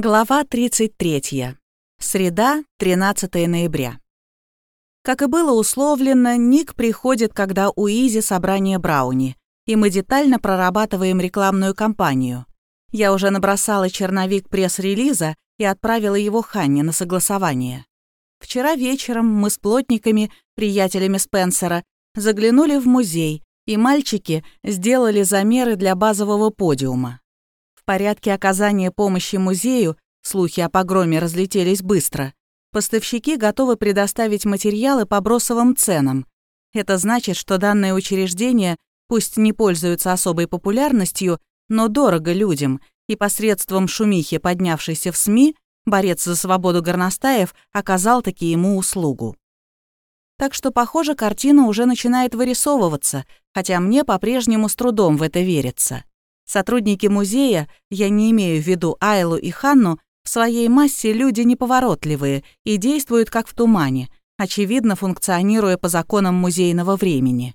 Глава 33. Среда, 13 ноября. Как и было условлено, Ник приходит, когда у Изи собрание Брауни, и мы детально прорабатываем рекламную кампанию. Я уже набросала черновик пресс-релиза и отправила его Ханне на согласование. Вчера вечером мы с плотниками, приятелями Спенсера, заглянули в музей, и мальчики сделали замеры для базового подиума порядке оказания помощи музею, слухи о погроме разлетелись быстро, поставщики готовы предоставить материалы по бросовым ценам. Это значит, что данное учреждение пусть не пользуется особой популярностью, но дорого людям, и посредством шумихи, поднявшейся в СМИ, борец за свободу горностаев оказал таки ему услугу. Так что, похоже, картина уже начинает вырисовываться, хотя мне по-прежнему с трудом в это верится. Сотрудники музея, я не имею в виду Айлу и Ханну, в своей массе люди неповоротливые и действуют как в тумане, очевидно функционируя по законам музейного времени.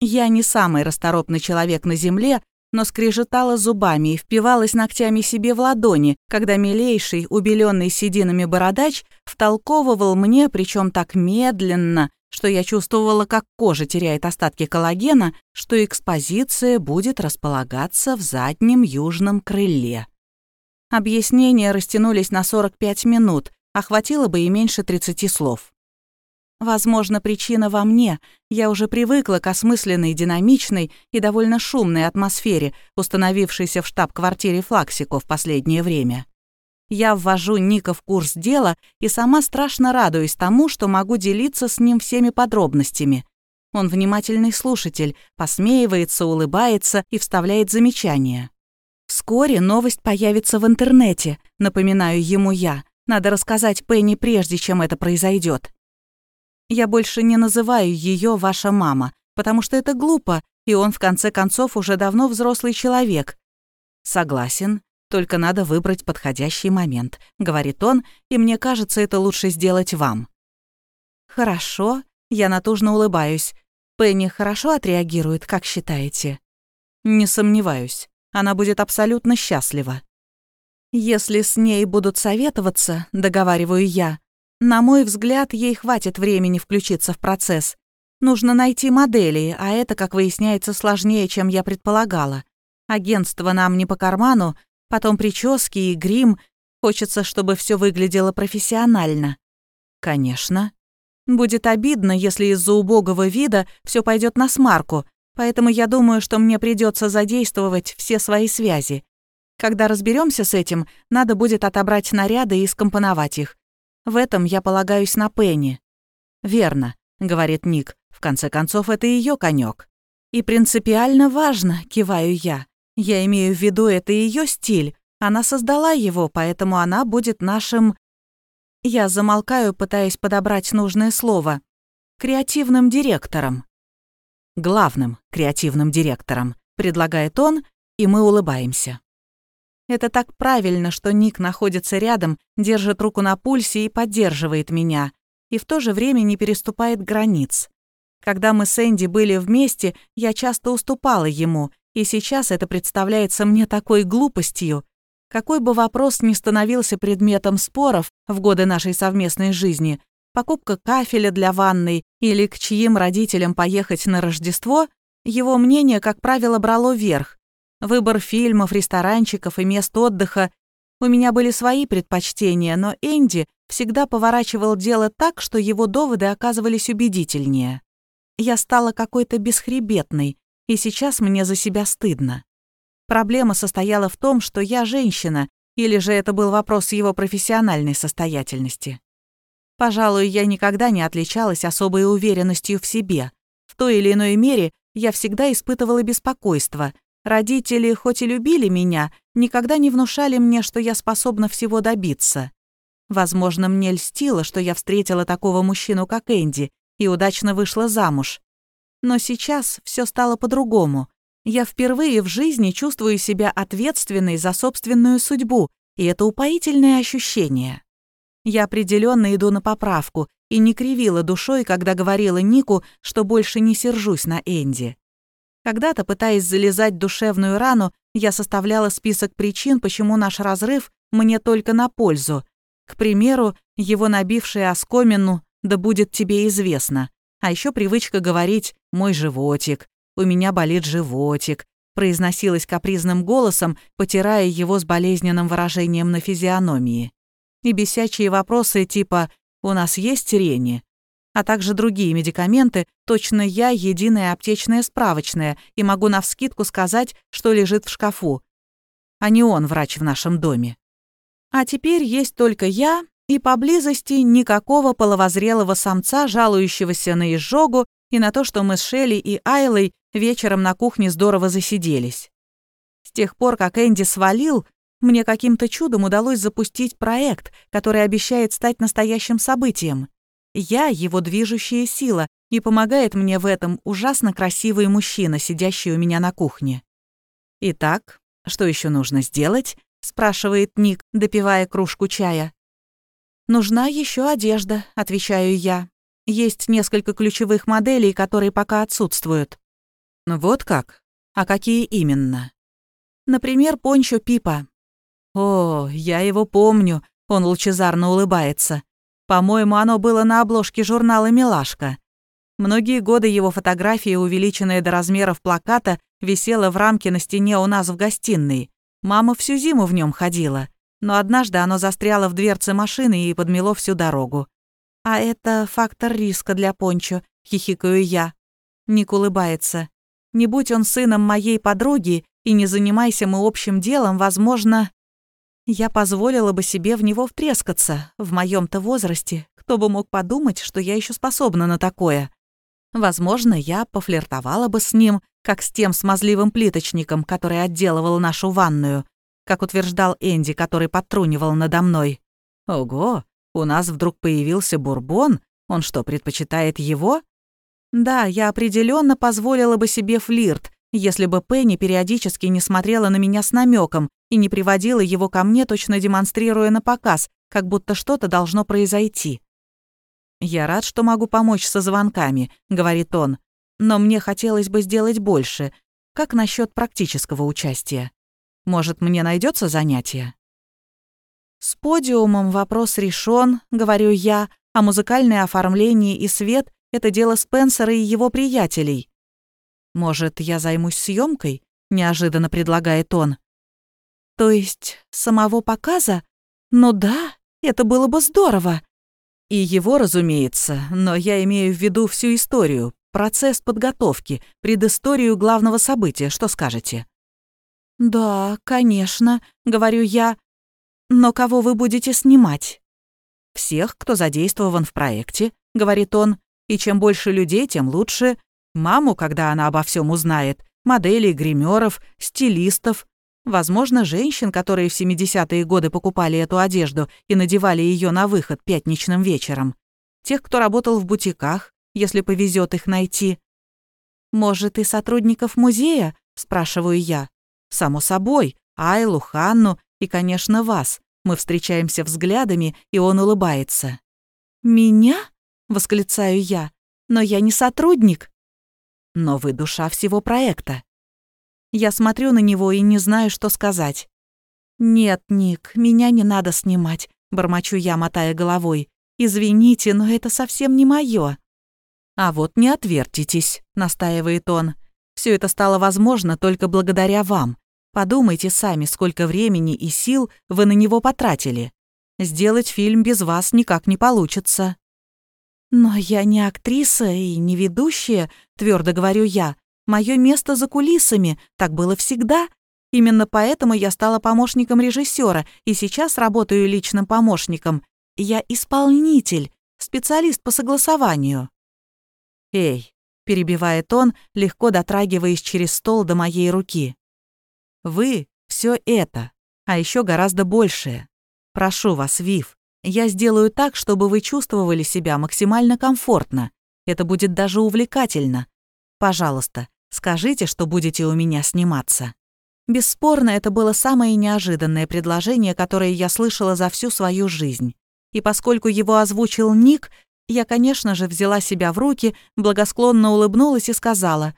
Я не самый расторопный человек на Земле, но скрежетала зубами и впивалась ногтями себе в ладони, когда милейший, убеленный сединами бородач втолковывал мне, причем так медленно, что я чувствовала, как кожа теряет остатки коллагена, что экспозиция будет располагаться в заднем южном крыле. Объяснения растянулись на 45 минут, а хватило бы и меньше 30 слов. Возможно, причина во мне. Я уже привыкла к осмысленной, динамичной и довольно шумной атмосфере, установившейся в штаб-квартире Флаксико в последнее время. Я ввожу Ника в курс дела и сама страшно радуюсь тому, что могу делиться с ним всеми подробностями. Он внимательный слушатель, посмеивается, улыбается и вставляет замечания. Вскоре новость появится в интернете, напоминаю ему я. Надо рассказать Пенни прежде, чем это произойдет. Я больше не называю ее ваша мама, потому что это глупо, и он в конце концов уже давно взрослый человек. Согласен, только надо выбрать подходящий момент», — говорит он, «и мне кажется, это лучше сделать вам». «Хорошо», — я натужно улыбаюсь. «Пенни хорошо отреагирует, как считаете?» «Не сомневаюсь. Она будет абсолютно счастлива». «Если с ней будут советоваться», — договариваю я, «на мой взгляд, ей хватит времени включиться в процесс. Нужно найти модели, а это, как выясняется, сложнее, чем я предполагала. Агентство нам не по карману, Потом прически и грим. Хочется, чтобы все выглядело профессионально. Конечно. Будет обидно, если из-за убогого вида все пойдет на смарку, поэтому я думаю, что мне придется задействовать все свои связи. Когда разберемся с этим, надо будет отобрать наряды и скомпоновать их. В этом я полагаюсь на Пенни. «Верно», — говорит Ник. «В конце концов, это ее конек. «И принципиально важно», — киваю я. Я имею в виду, это ее стиль. Она создала его, поэтому она будет нашим... Я замолкаю, пытаясь подобрать нужное слово. Креативным директором. Главным креативным директором, предлагает он, и мы улыбаемся. Это так правильно, что Ник находится рядом, держит руку на пульсе и поддерживает меня, и в то же время не переступает границ. Когда мы с Энди были вместе, я часто уступала ему, и сейчас это представляется мне такой глупостью. Какой бы вопрос ни становился предметом споров в годы нашей совместной жизни, покупка кафеля для ванной или к чьим родителям поехать на Рождество, его мнение, как правило, брало верх. Выбор фильмов, ресторанчиков и мест отдыха. У меня были свои предпочтения, но Энди всегда поворачивал дело так, что его доводы оказывались убедительнее. Я стала какой-то бесхребетной, и сейчас мне за себя стыдно. Проблема состояла в том, что я женщина, или же это был вопрос его профессиональной состоятельности. Пожалуй, я никогда не отличалась особой уверенностью в себе. В той или иной мере я всегда испытывала беспокойство. Родители, хоть и любили меня, никогда не внушали мне, что я способна всего добиться. Возможно, мне льстило, что я встретила такого мужчину, как Энди, и удачно вышла замуж. Но сейчас все стало по-другому. Я впервые в жизни чувствую себя ответственной за собственную судьбу, и это упоительное ощущение. Я определенно иду на поправку и не кривила душой, когда говорила Нику, что больше не сержусь на Энди. Когда-то, пытаясь залезать душевную рану, Я составляла список причин, почему наш разрыв мне только на пользу. К примеру, его набившая оскомину «да будет тебе известно». А еще привычка говорить «мой животик», «у меня болит животик», произносилась капризным голосом, потирая его с болезненным выражением на физиономии. И бесячие вопросы типа «у нас есть рени?», а также другие медикаменты, точно я единая аптечная справочная и могу навскидку сказать, что лежит в шкафу, а не он врач в нашем доме. А теперь есть только я и поблизости никакого половозрелого самца, жалующегося на изжогу и на то, что мы с Шелли и Айлой вечером на кухне здорово засиделись. С тех пор, как Энди свалил, мне каким-то чудом удалось запустить проект, который обещает стать настоящим событием. Я его движущая сила, и помогает мне в этом ужасно красивый мужчина, сидящий у меня на кухне. «Итак, что еще нужно сделать?» — спрашивает Ник, допивая кружку чая. «Нужна еще одежда», — отвечаю я. «Есть несколько ключевых моделей, которые пока отсутствуют». «Вот как? А какие именно?» «Например, пончо Пипа». «О, я его помню», — он лучезарно улыбается. По-моему, оно было на обложке журнала «Милашка». Многие годы его фотография, увеличенная до размеров плаката, висела в рамке на стене у нас в гостиной. Мама всю зиму в нем ходила, но однажды оно застряло в дверце машины и подмело всю дорогу. «А это фактор риска для Пончо», — хихикаю я. Ник улыбается. «Не будь он сыном моей подруги, и не занимайся мы общим делом, возможно, я позволила бы себе в него втрескаться. В моем то возрасте кто бы мог подумать, что я еще способна на такое. Возможно, я пофлиртовала бы с ним, как с тем смазливым плиточником, который отделывал нашу ванную, как утверждал Энди, который подтрунивал надо мной. Ого, у нас вдруг появился бурбон? Он что, предпочитает его? Да, я определенно позволила бы себе флирт, если бы Пенни периодически не смотрела на меня с намеком и не приводила его ко мне, точно демонстрируя на показ, как будто что-то должно произойти. «Я рад, что могу помочь со звонками», — говорит он, «но мне хотелось бы сделать больше. Как насчет практического участия? Может, мне найдется занятие?» «С подиумом вопрос решен, говорю я, а музыкальное оформление и свет — это дело Спенсера и его приятелей. «Может, я займусь съемкой? неожиданно предлагает он. «То есть самого показа? Ну да, это было бы здорово». И его, разумеется, но я имею в виду всю историю, процесс подготовки, предысторию главного события, что скажете? «Да, конечно», — говорю я. «Но кого вы будете снимать?» «Всех, кто задействован в проекте», — говорит он. «И чем больше людей, тем лучше. Маму, когда она обо всем узнает, моделей, гримеров, стилистов, возможно, женщин, которые в 70-е годы покупали эту одежду и надевали ее на выход пятничным вечером, тех, кто работал в бутиках, если повезет их найти. «Может, и сотрудников музея?» – спрашиваю я. «Само собой, Айлу, Ханну и, конечно, вас. Мы встречаемся взглядами, и он улыбается». «Меня?» – восклицаю я. «Но я не сотрудник» но вы душа всего проекта. Я смотрю на него и не знаю, что сказать. «Нет, Ник, меня не надо снимать», — бормочу я, мотая головой. «Извините, но это совсем не моё». «А вот не отвертитесь», — настаивает он. Все это стало возможно только благодаря вам. Подумайте сами, сколько времени и сил вы на него потратили. Сделать фильм без вас никак не получится». «Но я не актриса и не ведущая», — твердо говорю я. «Мое место за кулисами, так было всегда. Именно поэтому я стала помощником режиссера и сейчас работаю личным помощником. Я исполнитель, специалист по согласованию». «Эй», — перебивает он, легко дотрагиваясь через стол до моей руки. «Вы — все это, а еще гораздо большее. Прошу вас, Вив, я сделаю так, чтобы вы чувствовали себя максимально комфортно. Это будет даже увлекательно. Пожалуйста, скажите, что будете у меня сниматься». Бесспорно, это было самое неожиданное предложение, которое я слышала за всю свою жизнь. И поскольку его озвучил Ник, я, конечно же, взяла себя в руки, благосклонно улыбнулась и сказала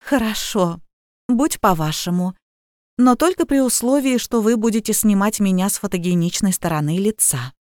«Хорошо, будь по-вашему. Но только при условии, что вы будете снимать меня с фотогеничной стороны лица.